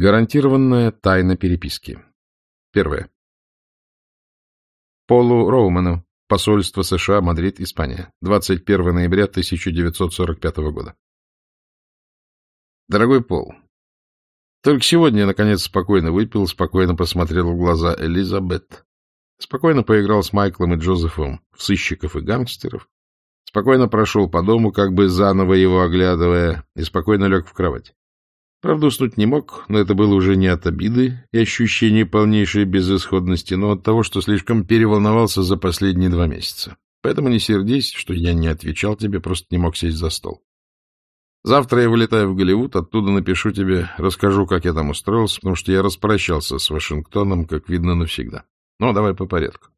Гарантированная тайна переписки. Первое. Полу Роуману. Посольство США, Мадрид, Испания. 21 ноября 1945 года. Дорогой Пол, только сегодня я, наконец, спокойно выпил, спокойно посмотрел в глаза Элизабет, спокойно поиграл с Майклом и Джозефом в сыщиков и гангстеров, спокойно прошел по дому, как бы заново его оглядывая, и спокойно лег в кровать. Правда, уснуть не мог, но это было уже не от обиды и ощущения полнейшей безысходности, но от того, что слишком переволновался за последние два месяца. Поэтому не сердись, что я не отвечал тебе, просто не мог сесть за стол. Завтра я вылетаю в Голливуд, оттуда напишу тебе, расскажу, как я там устроился, потому что я распрощался с Вашингтоном, как видно, навсегда. Ну, давай по порядку.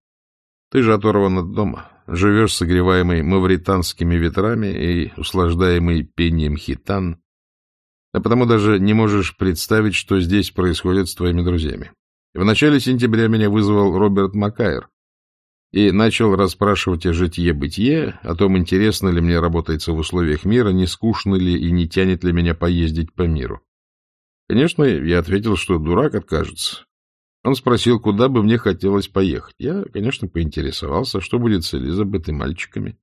Ты же оторван от дома, живешь согреваемый мавританскими ветрами и услаждаемый пением хитан, а потому даже не можешь представить, что здесь происходит с твоими друзьями. В начале сентября меня вызвал Роберт Макайр и начал расспрашивать о житье-бытие, о том, интересно ли мне работается в условиях мира, не скучно ли и не тянет ли меня поездить по миру. Конечно, я ответил, что дурак откажется. Он спросил, куда бы мне хотелось поехать. Я, конечно, поинтересовался, что будет с Элизабет и мальчиками.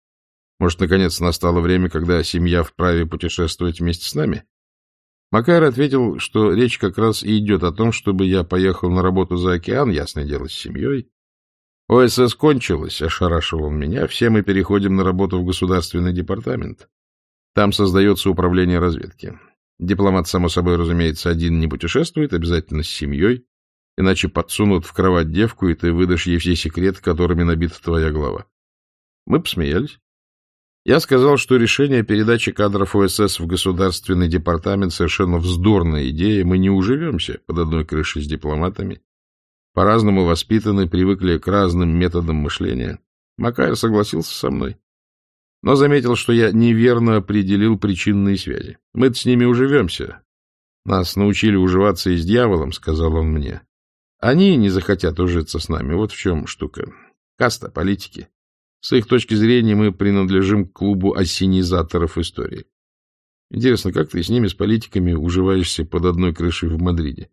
Может, наконец настало время, когда семья вправе путешествовать вместе с нами? Макар ответил, что речь как раз и идет о том, чтобы я поехал на работу за океан, ясное дело, с семьей. ОСС кончилась, ошарашил он меня, все мы переходим на работу в государственный департамент. Там создается управление разведки. Дипломат, само собой, разумеется, один не путешествует, обязательно с семьей, иначе подсунут в кровать девку, и ты выдашь ей все секреты, которыми набита твоя голова. Мы посмеялись. Я сказал, что решение передачи кадров ОСС в государственный департамент совершенно вздорная идея, мы не уживемся под одной крышей с дипломатами. По-разному воспитаны, привыкли к разным методам мышления. Макайр согласился со мной, но заметил, что я неверно определил причинные связи. мы с ними уживемся. Нас научили уживаться и с дьяволом, сказал он мне. Они не захотят ужиться с нами, вот в чем штука. Каста, политики. С их точки зрения мы принадлежим к клубу ассенизаторов истории. Интересно, как ты с ними, с политиками, уживаешься под одной крышей в Мадриде?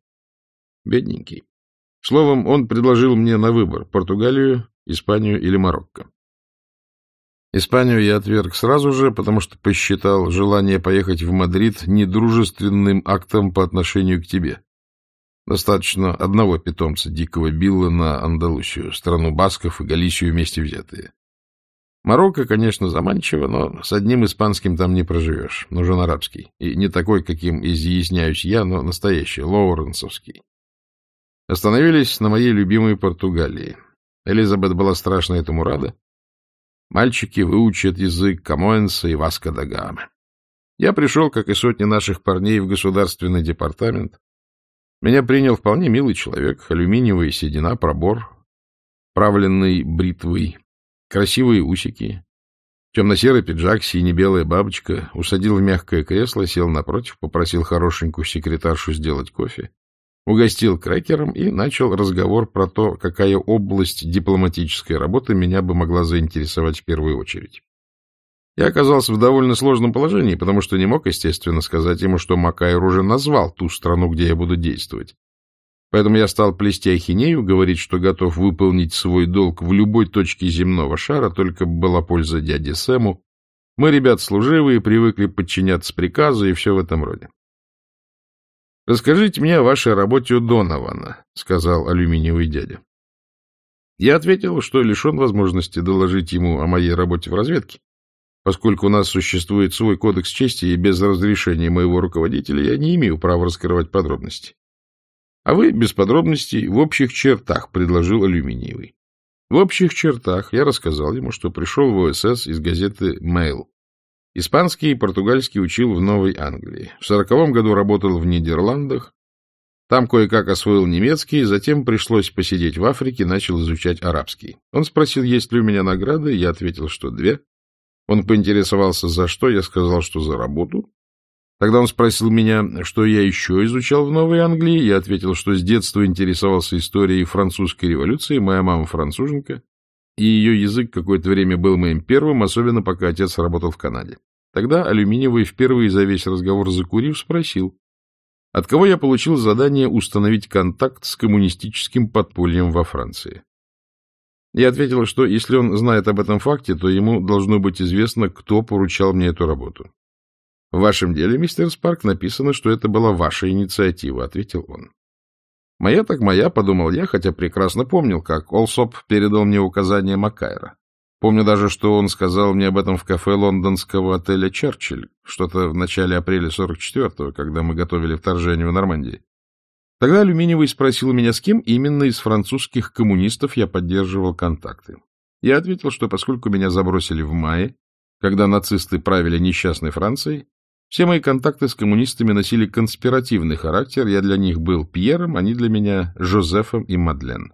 Бедненький. Словом, он предложил мне на выбор Португалию, Испанию или Марокко. Испанию я отверг сразу же, потому что посчитал желание поехать в Мадрид недружественным актом по отношению к тебе. Достаточно одного питомца дикого Билла на Андалусию, страну басков и Галисию вместе взятые. Марокко, конечно, заманчиво, но с одним испанским там не проживешь. Нужен арабский. И не такой, каким изъясняюсь я, но настоящий, лоуренсовский. Остановились на моей любимой Португалии. Элизабет была страшно этому рада. Мальчики выучат язык Камоэнса и Васка да Гамы. Я пришел, как и сотни наших парней, в государственный департамент. Меня принял вполне милый человек, алюминиевая седина, пробор, правленный бритвой, Красивые усики, темно-серый пиджак, сине-белая бабочка, усадил в мягкое кресло, сел напротив, попросил хорошенькую секретаршу сделать кофе, угостил крекером и начал разговор про то, какая область дипломатической работы меня бы могла заинтересовать в первую очередь. Я оказался в довольно сложном положении, потому что не мог, естественно, сказать ему, что Макайр уже назвал ту страну, где я буду действовать. Поэтому я стал плести ахинею, говорить, что готов выполнить свой долг в любой точке земного шара, только была польза дяде Сэму. Мы, ребят, служивые, привыкли подчиняться приказу и все в этом роде. — Расскажите мне о вашей работе у Донована, — сказал алюминиевый дядя. Я ответил, что лишен возможности доложить ему о моей работе в разведке, поскольку у нас существует свой кодекс чести, и без разрешения моего руководителя я не имею права раскрывать подробности. А вы без подробностей в общих чертах, предложил Алюминиевый. В общих чертах я рассказал ему, что пришел в ОСС из газеты «Mail». Испанский и португальский учил в Новой Англии. В сороковом году работал в Нидерландах. Там кое-как освоил немецкий, затем пришлось посидеть в Африке, начал изучать арабский. Он спросил, есть ли у меня награды, я ответил, что две. Он поинтересовался, за что, я сказал, что за работу. Тогда он спросил меня, что я еще изучал в Новой Англии. Я ответил, что с детства интересовался историей французской революции. Моя мама француженка, и ее язык какое-то время был моим первым, особенно пока отец работал в Канаде. Тогда Алюминиевый, впервые за весь разговор закурив, спросил, от кого я получил задание установить контакт с коммунистическим подпольем во Франции. Я ответил, что если он знает об этом факте, то ему должно быть известно, кто поручал мне эту работу. — В вашем деле, мистер Спарк, написано, что это была ваша инициатива, — ответил он. — Моя так моя, — подумал я, хотя прекрасно помнил, как Олсоп передал мне указания Макайра. Помню даже, что он сказал мне об этом в кафе лондонского отеля «Черчилль», что-то в начале апреля 44-го, когда мы готовили вторжение в Нормандии. Тогда Алюминиевый спросил меня, с кем именно из французских коммунистов я поддерживал контакты. Я ответил, что поскольку меня забросили в мае, когда нацисты правили несчастной Францией, все мои контакты с коммунистами носили конспиративный характер, я для них был Пьером, они для меня Жозефом и Мадлен.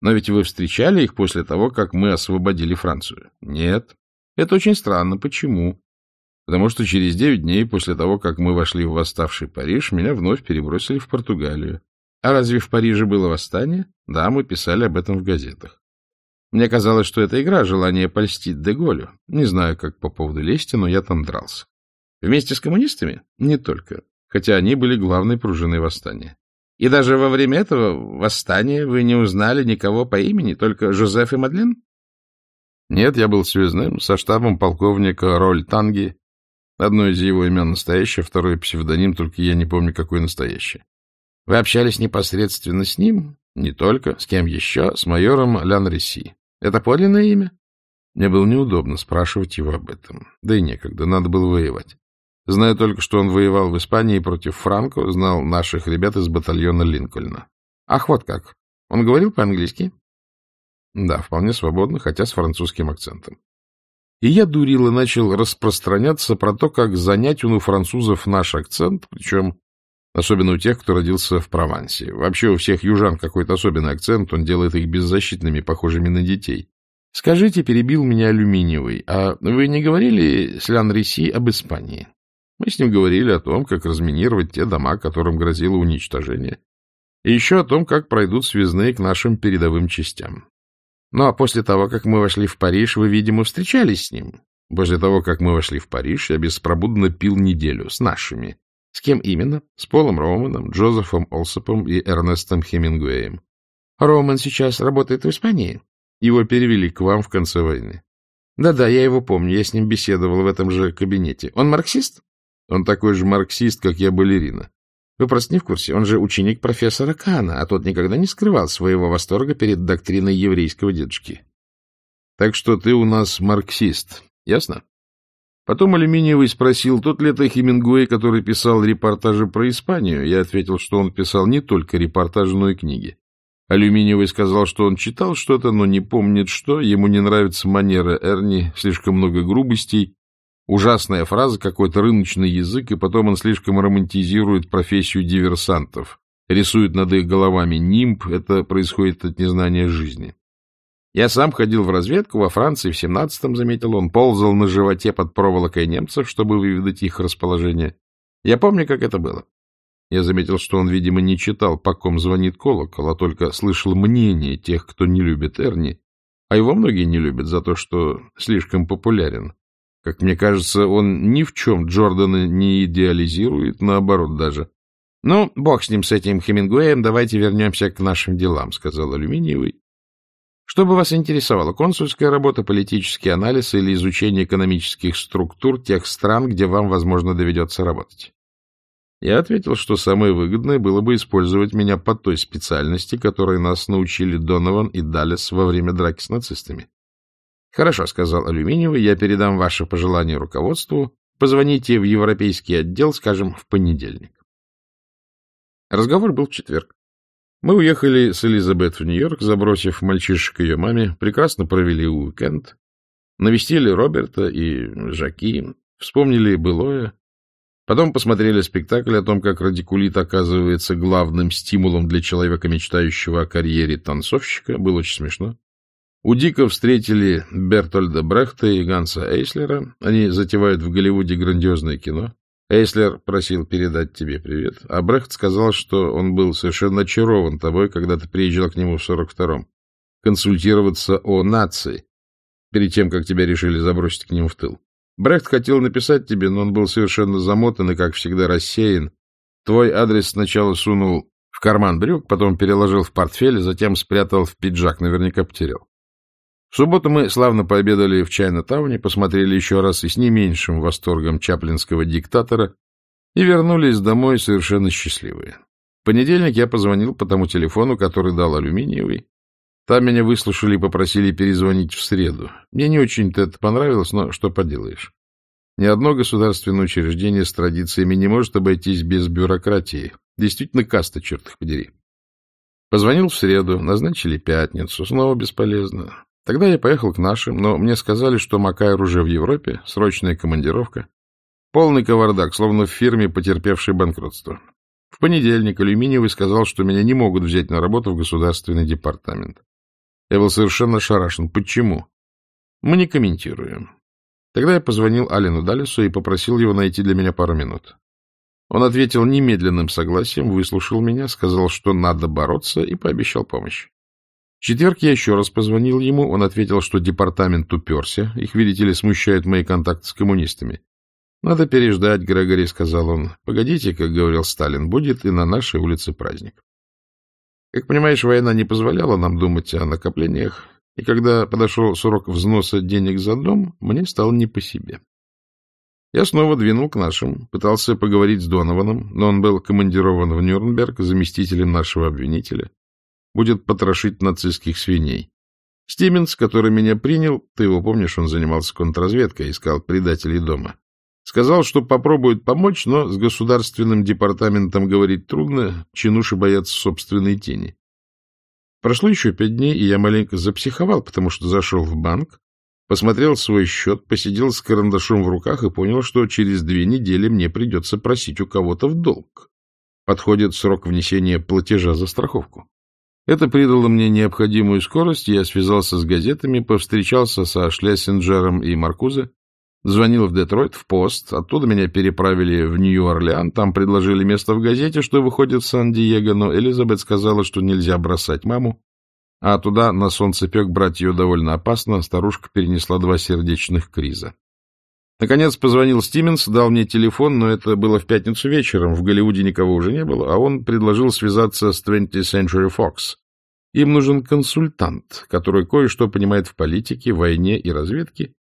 Но ведь вы встречали их после того, как мы освободили Францию? Нет. Это очень странно. Почему? Потому что через девять дней после того, как мы вошли в восставший Париж, меня вновь перебросили в Португалию. А разве в Париже было восстание? Да, мы писали об этом в газетах. Мне казалось, что это игра, желание польстить Деголю. Не знаю, как по поводу лести, но я там дрался. Вместе с коммунистами? Не только. Хотя они были главной пружиной восстания. И даже во время этого восстания вы не узнали никого по имени, только Жозеф и Мадлен? Нет, я был связным со штабом полковника Роль Танги. Одно из его имен настоящее, второй псевдоним, только я не помню, какой настоящий. Вы общались непосредственно с ним? Не только. С кем еще? С майором Лян Реси. Это подлинное имя? Мне было неудобно спрашивать его об этом. Да и некогда, надо было воевать. Знаю только, что он воевал в Испании против Франко, знал наших ребят из батальона Линкольна. Ах, вот как. Он говорил по-английски? Да, вполне свободно, хотя с французским акцентом. И я дурил и начал распространяться про то, как занять у французов наш акцент, причем особенно у тех, кто родился в Провансе. Вообще у всех южан какой-то особенный акцент, он делает их беззащитными, похожими на детей. Скажите, перебил меня алюминиевый, а вы не говорили с Лян Риси об Испании? Мы с ним говорили о том, как разминировать те дома, которым грозило уничтожение, и еще о том, как пройдут связные к нашим передовым частям. Ну, а после того, как мы вошли в Париж, вы, видимо, встречались с ним. После того, как мы вошли в Париж, я беспробудно пил неделю с нашими. С кем именно? С Полом Романом, Джозефом Олсопом и Эрнестом Хемингуэем. Роман сейчас работает в Испании. Его перевели к вам в конце войны. Да-да, я его помню, я с ним беседовал в этом же кабинете. Он марксист? Он такой же марксист, как я балерина. Вы просто не в курсе, он же ученик профессора Кана, а тот никогда не скрывал своего восторга перед доктриной еврейского дедушки. Так что ты у нас марксист, ясно? Потом Алюминиевый спросил, тот ли это Хемингуэй, который писал репортажи про Испанию. Я ответил, что он писал не только репортажи, но и книги. Алюминиевый сказал, что он читал что-то, но не помнит что, ему не нравится манера Эрни, слишком много грубостей, Ужасная фраза, какой-то рыночный язык, и потом он слишком романтизирует профессию диверсантов, рисует над их головами нимб, это происходит от незнания жизни. Я сам ходил в разведку во Франции в семнадцатом, заметил он, ползал на животе под проволокой немцев, чтобы выведать их расположение. Я помню, как это было. Я заметил, что он, видимо, не читал, по ком звонит колокол, а только слышал мнение тех, кто не любит Эрни, а его многие не любят за то, что слишком популярен. Как мне кажется, он ни в чем Джордана не идеализирует, наоборот даже. — Ну, бог с ним, с этим Хемингуэем, давайте вернемся к нашим делам, — сказал Алюминиевый. — Что бы вас интересовало, консульская работа, политический анализ или изучение экономических структур тех стран, где вам, возможно, доведется работать? Я ответил, что самое выгодное было бы использовать меня по той специальности, которой нас научили Донован и Даллес во время драки с нацистами. — Хорошо, — сказал Алюминиевый, — я передам ваше пожелание руководству. Позвоните в европейский отдел, скажем, в понедельник. Разговор был в четверг. Мы уехали с Элизабет в Нью-Йорк, забросив мальчишек ее маме, прекрасно провели уикенд, навестили Роберта и Жаки, вспомнили былое, потом посмотрели спектакль о том, как радикулит оказывается главным стимулом для человека, мечтающего о карьере танцовщика. Было очень смешно. У Дика встретили Бертольда Брехта и Ганса Эйслера. Они затевают в Голливуде грандиозное кино. Эйслер просил передать тебе привет, а Брехт сказал, что он был совершенно очарован тобой, когда ты приезжал к нему в 42-м, консультироваться о нации, перед тем, как тебя решили забросить к нему в тыл. Брехт хотел написать тебе, но он был совершенно замотан и, как всегда, рассеян. Твой адрес сначала сунул в карман брюк, потом переложил в портфель, затем спрятал в пиджак, наверняка потерял. В субботу мы славно пообедали в Чайна-тауне, посмотрели еще раз и с не меньшим восторгом чаплинского диктатора и вернулись домой совершенно счастливые. В понедельник я позвонил по тому телефону, который дал алюминиевый. Там меня выслушали и попросили перезвонить в среду. Мне не очень-то это понравилось, но что поделаешь. Ни одно государственное учреждение с традициями не может обойтись без бюрократии. Действительно каста, черт их подери. Позвонил в среду, назначили пятницу. Снова бесполезно. Тогда я поехал к нашим, но мне сказали, что Макайр уже в Европе, срочная командировка. Полный кавардак, словно в фирме, потерпевшей банкротство. В понедельник Алюминиевый сказал, что меня не могут взять на работу в государственный департамент. Я был совершенно шарашен. Почему? Мы не комментируем. Тогда я позвонил Алину Далису и попросил его найти для меня пару минут. Он ответил немедленным согласием, выслушал меня, сказал, что надо бороться, и пообещал помощь. В четверг я еще раз позвонил ему, он ответил, что департамент уперся, их, видите ли, смущают мои контакты с коммунистами. «Надо переждать, Грегори», — сказал он. «Погодите, как говорил Сталин, будет и на нашей улице праздник». Как понимаешь, война не позволяла нам думать о накоплениях, и когда подошел срок взноса денег за дом, мне стало не по себе. Я снова двинул к нашим, пытался поговорить с Донованом, но он был командирован в Нюрнберг заместителем нашего обвинителя. Будет потрошить нацистских свиней. Стименс, который меня принял, ты его помнишь, он занимался контрразведкой, искал предателей дома. Сказал, что попробует помочь, но с государственным департаментом говорить трудно, чинуши боятся собственной тени. Прошло еще пять дней, и я маленько запсиховал, потому что зашел в банк, посмотрел свой счет, посидел с карандашом в руках и понял, что через две недели мне придется просить у кого-то в долг. Подходит срок внесения платежа за страховку. Это придало мне необходимую скорость, я связался с газетами, повстречался со Шлясенджером и Маркузе, звонил в Детройт, в пост, оттуда меня переправили в Нью-Орлеан, там предложили место в газете, что выходит в Сан-Диего, но Элизабет сказала, что нельзя бросать маму, а туда на солнцепек брать ее довольно опасно, старушка перенесла два сердечных криза. Наконец позвонил Стименс, дал мне телефон, но это было в пятницу вечером, в Голливуде никого уже не было, а он предложил связаться с 20th Century Fox. Им нужен консультант, который кое-что понимает в политике, войне и разведке.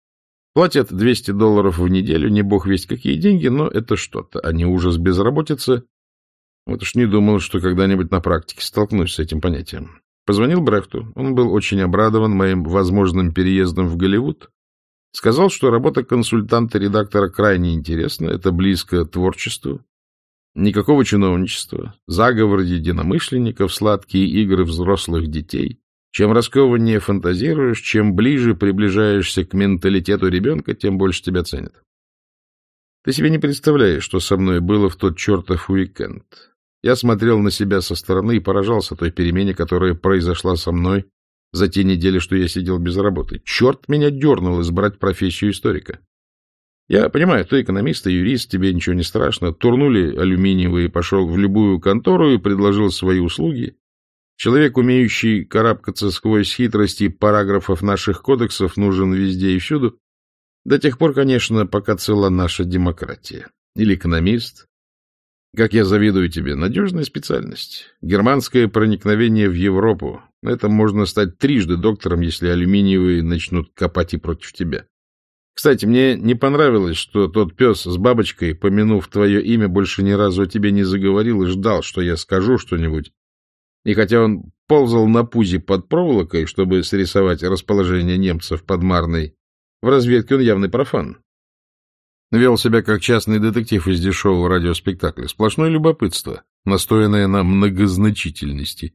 Платят 200 долларов в неделю, не бог весть какие деньги, но это что-то, а не ужас безработицы. Вот уж не думал, что когда-нибудь на практике столкнусь с этим понятием. Позвонил Брехту. Он был очень обрадован моим возможным переездом в Голливуд. Сказал, что работа консультанта-редактора крайне интересна, это близко творчеству. Никакого чиновничества, заговор единомышленников, сладкие игры взрослых детей. Чем раскованнее фантазируешь, чем ближе приближаешься к менталитету ребенка, тем больше тебя ценят. Ты себе не представляешь, что со мной было в тот чертов уикенд. Я смотрел на себя со стороны и поражался той перемене, которая произошла со мной за те недели, что я сидел без работы. Черт меня дернул избрать профессию историка. Я понимаю, ты экономист и юрист, тебе ничего не страшно. Турнули алюминиевый, пошел в любую контору и предложил свои услуги. Человек, умеющий карабкаться сквозь хитрости параграфов наших кодексов, нужен везде и всюду. До тех пор, конечно, пока цела наша демократия. Или экономист, как я завидую тебе. Надежная специальность. Германское проникновение в Европу. На этом можно стать трижды доктором, если алюминиевые начнут копать и против тебя. Кстати, мне не понравилось, что тот пес с бабочкой, помянув твое имя, больше ни разу о тебе не заговорил и ждал, что я скажу что-нибудь. И хотя он ползал на пузе под проволокой, чтобы срисовать расположение немцев под Марной, в разведке он явный профан. Вел себя как частный детектив из дешевого радиоспектакля. Сплошное любопытство, настоянное на многозначительности.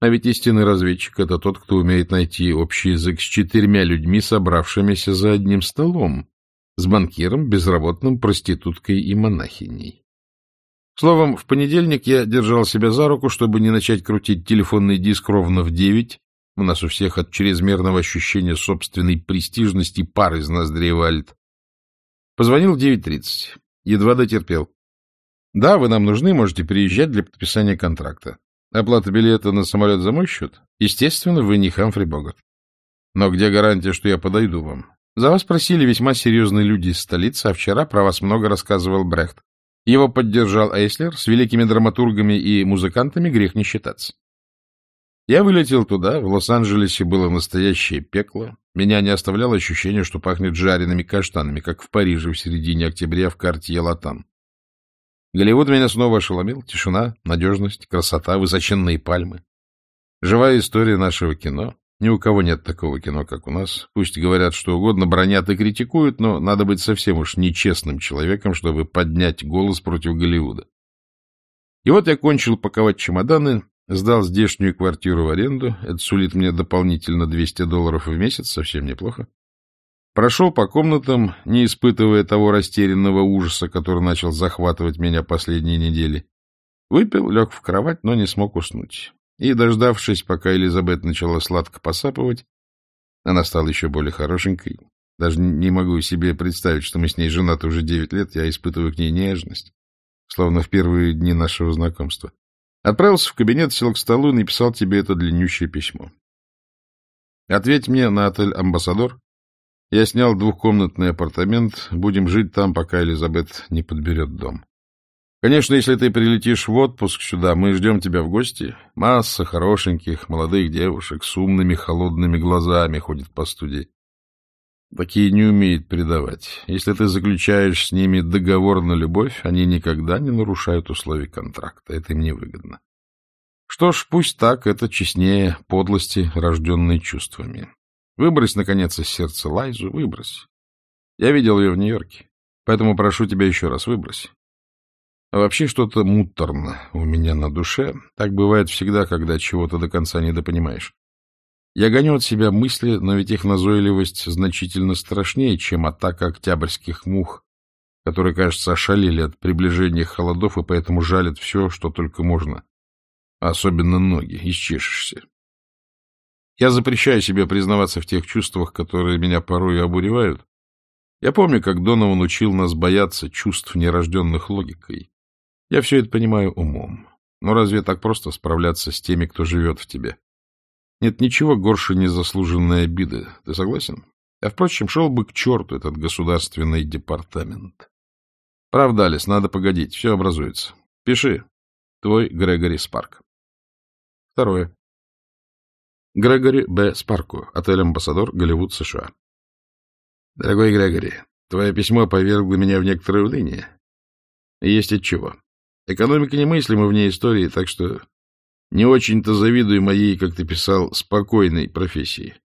А ведь истинный разведчик — это тот, кто умеет найти общий язык с четырьмя людьми, собравшимися за одним столом, с банкиром, безработным, проституткой и монахиней. Словом, в понедельник я держал себя за руку, чтобы не начать крутить телефонный диск ровно в девять. У нас у всех от чрезмерного ощущения собственной престижности пар из ноздрей валит. Позвонил в 9.30. Едва дотерпел. Да, вы нам нужны, можете приезжать для подписания контракта. Оплата билета на самолет за мой счет? Естественно, вы не Хамфри Богат. Но где гарантия, что я подойду вам? За вас просили весьма серьезные люди из столицы, а вчера про вас много рассказывал Брехт. Его поддержал Эйслер, с великими драматургами и музыкантами грех не считаться. Я вылетел туда, в Лос-Анджелесе было настоящее пекло. Меня не оставляло ощущение, что пахнет жареными каштанами, как в Париже в середине октября в карте Ялатан. Голливуд меня снова ошеломил. Тишина, надежность, красота, высоченные пальмы. Живая история нашего кино. Ни у кого нет такого кино, как у нас. Пусть говорят что угодно, бронят и критикуют, но надо быть совсем уж нечестным человеком, чтобы поднять голос против Голливуда. И вот я кончил паковать чемоданы, Сдал здешнюю квартиру в аренду. Это сулит мне дополнительно 200 долларов в месяц, совсем неплохо. Прошел по комнатам, не испытывая того растерянного ужаса, который начал захватывать меня последние недели. Выпил, лег в кровать, но не смог уснуть. И, дождавшись, пока Элизабет начала сладко посапывать, она стала еще более хорошенькой. Даже не могу себе представить, что мы с ней женаты уже девять лет, я испытываю к ней нежность, словно в первые дни нашего знакомства. Отправился в кабинет, сел к столу и написал тебе это длиннющее письмо. Ответь мне на отель «Амбассадор». Я снял двухкомнатный апартамент. Будем жить там, пока Элизабет не подберет дом. Конечно, если ты прилетишь в отпуск сюда, мы ждем тебя в гости. Масса хорошеньких молодых девушек с умными холодными глазами ходит по студии. Такие не умеют предавать. Если ты заключаешь с ними договор на любовь, они никогда не нарушают условий контракта. Это им невыгодно. Что ж, пусть так, это честнее подлости, рожденной чувствами. Выбрось, наконец, из сердца Лайзу, выбрось. Я видел ее в Нью-Йорке, поэтому прошу тебя еще раз, выбрось. А вообще что-то муторно у меня на душе. Так бывает всегда, когда чего-то до конца недопонимаешь. Я гоню от себя мысли, но ведь их назойливость значительно страшнее, чем атака октябрьских мух, которые, кажется, ошалели от приближения холодов и поэтому жалят все, что только можно. особенно ноги, исчешешься. Я запрещаю себе признаваться в тех чувствах, которые меня порой обуревают. Я помню, как Донован учил нас бояться чувств, нерожденных логикой. Я все это понимаю умом. Но разве так просто справляться с теми, кто живет в тебе? Нет ничего горше незаслуженной обиды. Ты согласен? А, впрочем, шел бы к черту этот государственный департамент. Правда, Алис, надо погодить, все образуется. Пиши. Твой Грегори Спарк. Второе. Грегори Б. Спарку, отель «Амбассадор», Голливуд, США. Дорогой Грегори, твое письмо повергло меня в некоторое уныние. есть от чего. Экономика немыслима вне истории, так что не очень-то завидую моей, как ты писал, спокойной профессии.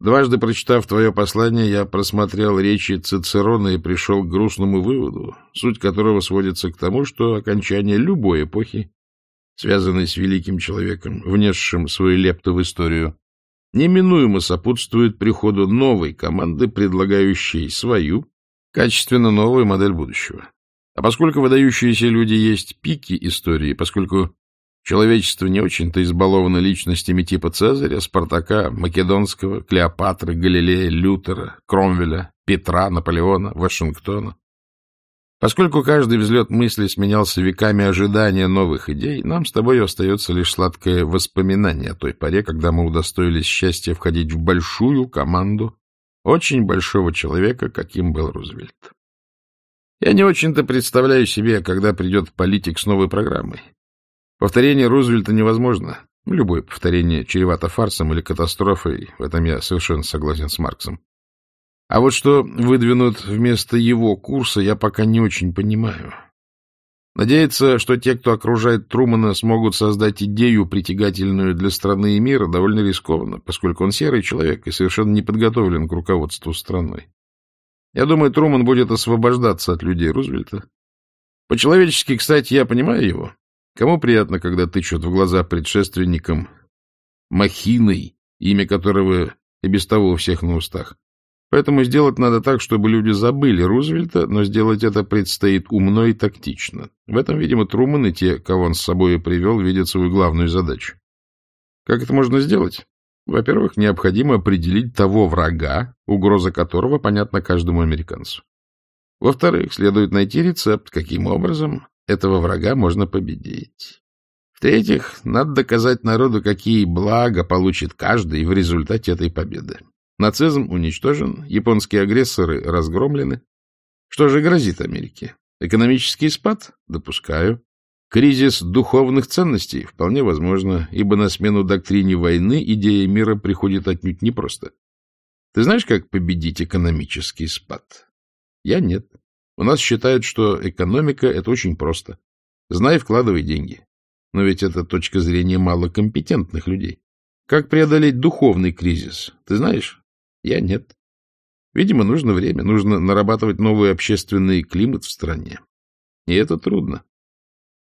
Дважды прочитав твое послание, я просмотрел речи Цицерона и пришел к грустному выводу, суть которого сводится к тому, что окончание любой эпохи, связанной с великим человеком, внесшим свою лепту в историю, неминуемо сопутствует приходу новой команды, предлагающей свою, качественно новую модель будущего. А поскольку выдающиеся люди есть пики истории, поскольку Человечество не очень-то избаловано личностями типа Цезаря, Спартака, Македонского, Клеопатры, Галилея, Лютера, Кромвеля, Петра, Наполеона, Вашингтона. Поскольку каждый взлет мысли сменялся веками ожидания новых идей, нам с тобой остается лишь сладкое воспоминание о той поре, когда мы удостоились счастья входить в большую команду очень большого человека, каким был Рузвельт. Я не очень-то представляю себе, когда придет политик с новой программой. Повторение Рузвельта невозможно. Любое повторение чревато фарсом или катастрофой, в этом я совершенно согласен с Марксом. А вот что выдвинут вместо его курса, я пока не очень понимаю. Надеяться, что те, кто окружает Трумана, смогут создать идею, притягательную для страны и мира, довольно рискованно, поскольку он серый человек и совершенно не подготовлен к руководству страной. Я думаю, Труман будет освобождаться от людей Рузвельта. По-человечески, кстати, я понимаю его. Кому приятно, когда тычут в глаза предшественникам махиной, имя которого и без того у всех на устах. Поэтому сделать надо так, чтобы люди забыли Рузвельта, но сделать это предстоит умно и тактично. В этом, видимо, Труман и те, кого он с собой привел, видят свою главную задачу. Как это можно сделать? Во-первых, необходимо определить того врага, угроза которого понятна каждому американцу. Во-вторых, следует найти рецепт, каким образом этого врага можно победить. В-третьих, надо доказать народу, какие блага получит каждый в результате этой победы. Нацизм уничтожен, японские агрессоры разгромлены. Что же грозит Америке? Экономический спад? Допускаю. Кризис духовных ценностей? Вполне возможно, ибо на смену доктрине войны идея мира приходит отнюдь непросто. Ты знаешь, как победить экономический спад? Я нет. У нас считают, что экономика — это очень просто. Знай, вкладывай деньги. Но ведь это точка зрения малокомпетентных людей. Как преодолеть духовный кризис? Ты знаешь? Я нет. Видимо, нужно время, нужно нарабатывать новый общественный климат в стране. И это трудно.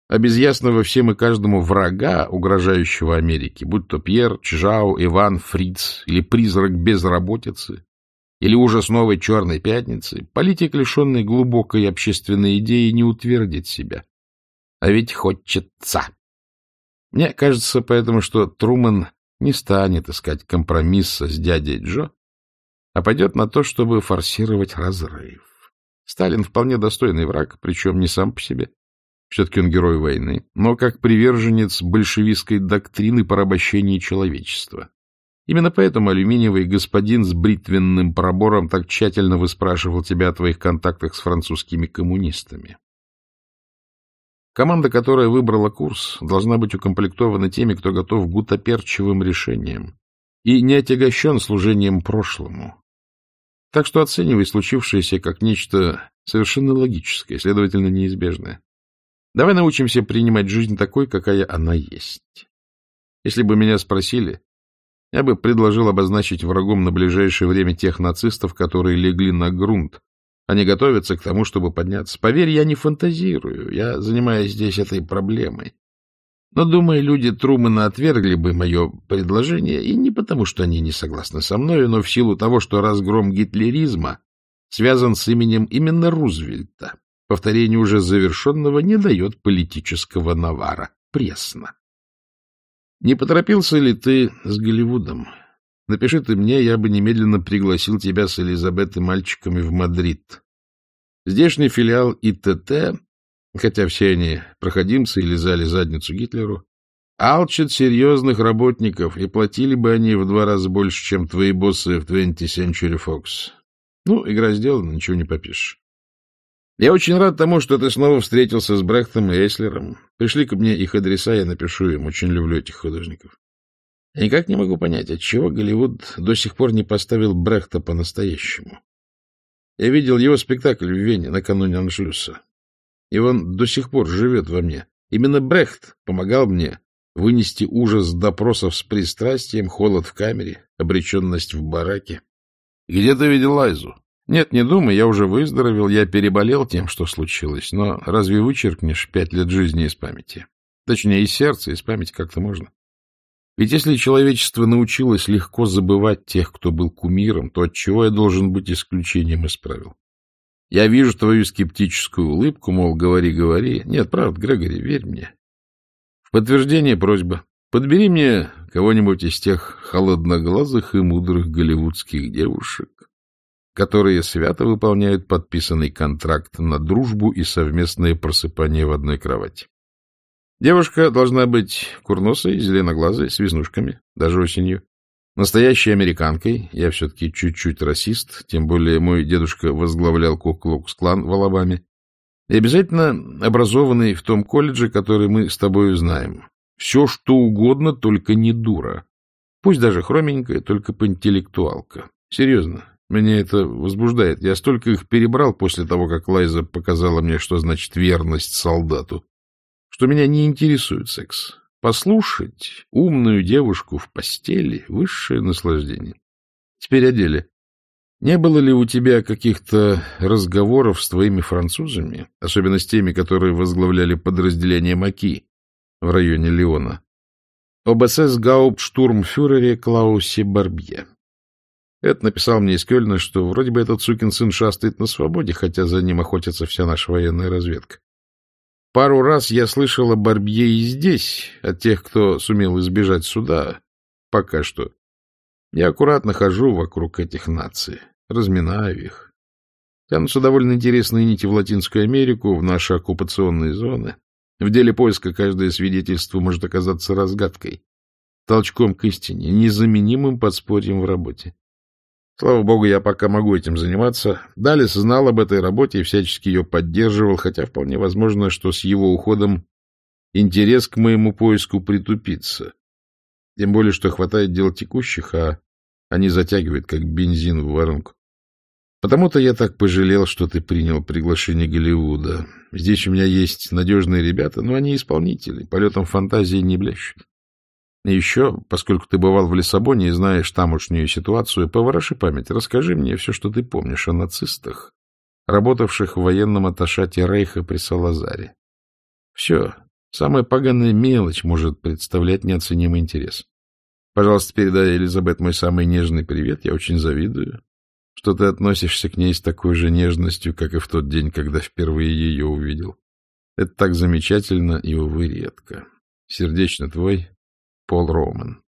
А без ясного всем и каждому врага, угрожающего Америке, будь то Пьер, Чжао, Иван, Фриц или призрак безработицы, или ужас новой черной пятницы, политик, лишенный глубокой общественной идеи, не утвердит себя. А ведь хочется. Мне кажется поэтому, что Труман не станет искать компромисса с дядей Джо, а пойдет на то, чтобы форсировать разрыв. Сталин вполне достойный враг, причем не сам по себе. Все-таки он герой войны, но как приверженец большевистской доктрины порабощения человечества. Именно поэтому алюминиевый господин с бритвенным пробором так тщательно выспрашивал тебя о твоих контактах с французскими коммунистами. Команда, которая выбрала курс, должна быть укомплектована теми, кто готов к гутоперчивым решениям и не отягощен служением прошлому. Так что оценивай случившееся как нечто совершенно логическое, следовательно, неизбежное. Давай научимся принимать жизнь такой, какая она есть. Если бы меня спросили, я бы предложил обозначить врагом на ближайшее время тех нацистов, которые легли на грунт. Они готовятся к тому, чтобы подняться. Поверь, я не фантазирую, я занимаюсь здесь этой проблемой. Но, думаю, люди Трумана отвергли бы мое предложение, и не потому, что они не согласны со мной, но в силу того, что разгром гитлеризма связан с именем именно Рузвельта. Повторение уже завершенного не дает политического навара. Пресно. Не поторопился ли ты с Голливудом? Напиши ты мне, я бы немедленно пригласил тебя с Элизабет и мальчиками в Мадрид. Здешний филиал ИТТ хотя все они проходимцы и лизали задницу Гитлеру, алчат серьезных работников, и платили бы они в два раза больше, чем твои боссы в 20th Century Fox. Ну, игра сделана, ничего не попишешь. Я очень рад тому, что ты снова встретился с Брехтом и Эйслером. Пришли ко мне их адреса, я напишу им. Очень люблю этих художников. Я никак не могу понять, отчего Голливуд до сих пор не поставил Брехта по-настоящему. Я видел его спектакль в Вене накануне Аншлюса и он до сих пор живет во мне. Именно Брехт помогал мне вынести ужас допросов с пристрастием, холод в камере, обреченность в бараке. — Где ты видел Лайзу? — Нет, не думай, я уже выздоровел, я переболел тем, что случилось, но разве вычеркнешь пять лет жизни из памяти? Точнее, из сердца, из памяти как-то можно. Ведь если человечество научилось легко забывать тех, кто был кумиром, то отчего я должен быть исключением из правил? Я вижу твою скептическую улыбку, мол, говори, говори. Нет, правда, Грегори, верь мне. В подтверждение просьба. Подбери мне кого-нибудь из тех холодноглазых и мудрых голливудских девушек, которые свято выполняют подписанный контракт на дружбу и совместное просыпание в одной кровати. Девушка должна быть курносой, зеленоглазой, с веснушками, даже осенью. Настоящей американкой, я все-таки чуть-чуть расист, тем более мой дедушка возглавлял Куклукс-клан в Алабаме, и обязательно образованный в том колледже, который мы с тобой знаем. Все, что угодно, только не дура. Пусть даже хроменькая, только поинтеллектуалка. Серьезно, меня это возбуждает. Я столько их перебрал после того, как Лайза показала мне, что значит верность солдату, что меня не интересует секс. Послушать умную девушку в постели — высшее наслаждение. Теперь о деле. Не было ли у тебя каких-то разговоров с твоими французами, особенно с теми, которые возглавляли подразделение Маки в районе Леона, об СС Гауптштурмфюрере Клаусе Барбье? Это написал мне из Кёльна, что вроде бы этот сукин сын шастает на свободе, хотя за ним охотится вся наша военная разведка. Пару раз я слышал о Барбье и здесь, от тех, кто сумел избежать суда. Пока что. Я аккуратно хожу вокруг этих наций, разминаю их. Тянутся довольно интересные нити в Латинскую Америку, в наши оккупационные зоны. В деле поиска каждое свидетельство может оказаться разгадкой, толчком к истине, незаменимым подспорьем в работе. Слава богу, я пока могу этим заниматься. Далис знал об этой работе и всячески ее поддерживал, хотя вполне возможно, что с его уходом интерес к моему поиску притупится. Тем более, что хватает дел текущих, а они затягивают, как бензин в воронку. Потому-то я так пожалел, что ты принял приглашение Голливуда. Здесь у меня есть надежные ребята, но они исполнители, полетом фантазии не блещут. И еще, поскольку ты бывал в Лиссабоне и знаешь тамошнюю ситуацию, повороши память, расскажи мне все, что ты помнишь о нацистах, работавших в военном аташате Рейха при Салазаре. Все, самая поганая мелочь может представлять неоценимый интерес. Пожалуйста, передай Элизабет мой самый нежный привет, я очень завидую, что ты относишься к ней с такой же нежностью, как и в тот день, когда впервые ее увидел. Это так замечательно и, увы, редко. Сердечно твой, Пол Роман.